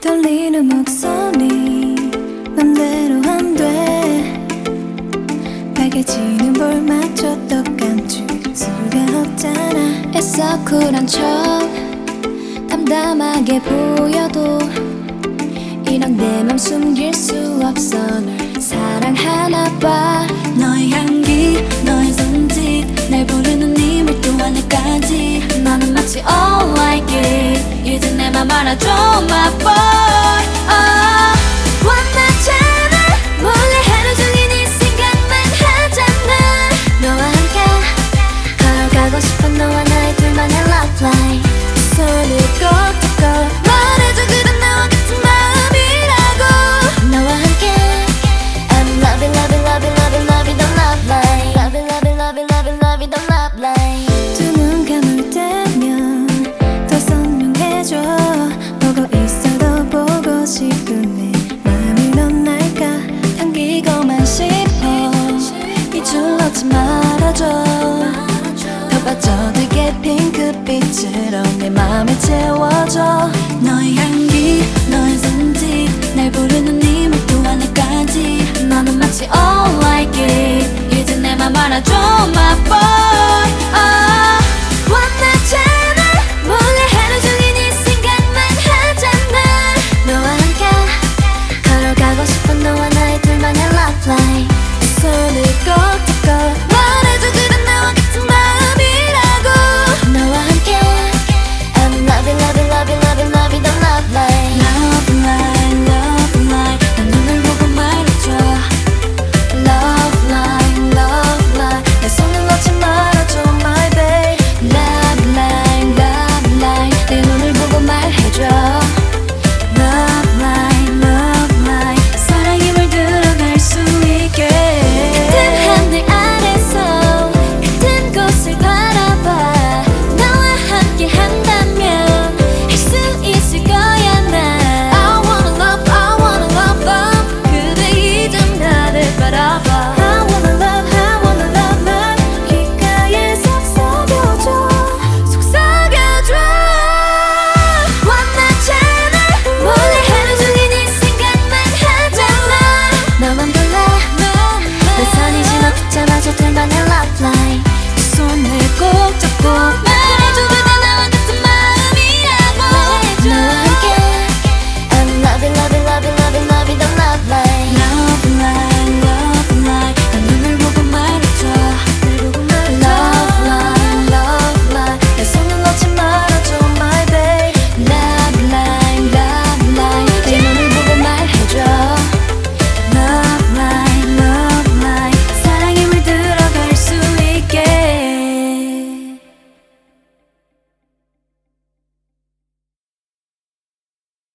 떨리는 목소리 맘대로 안 돼. 빨개지는 볼 맞춰도 감출 수가 없잖아. 애써 쿨한 척 담담하게 보여도 이런 내 맘 숨길 수 없어. 널 사랑하나 봐. 너의 향기 너의 손짓 날 부르는 네 밀도 하늘까지. 너는 마치 all 안아줘 my boy oh. 원하잖아 몰래 하루 종일 네 생각만 하잖아. 너와 함께 걸어가고 싶은 너와 나의 둘만의 love line 손을 꺼 보고 있어도 보고 싶은데 마음이 넌 날까? 당기고만 싶어. 이줄놓지 말아줘. 더 빠져들게 핑크빛으로 내 맘에 채워줘. 너의 향기 너의 손짓 날 부르는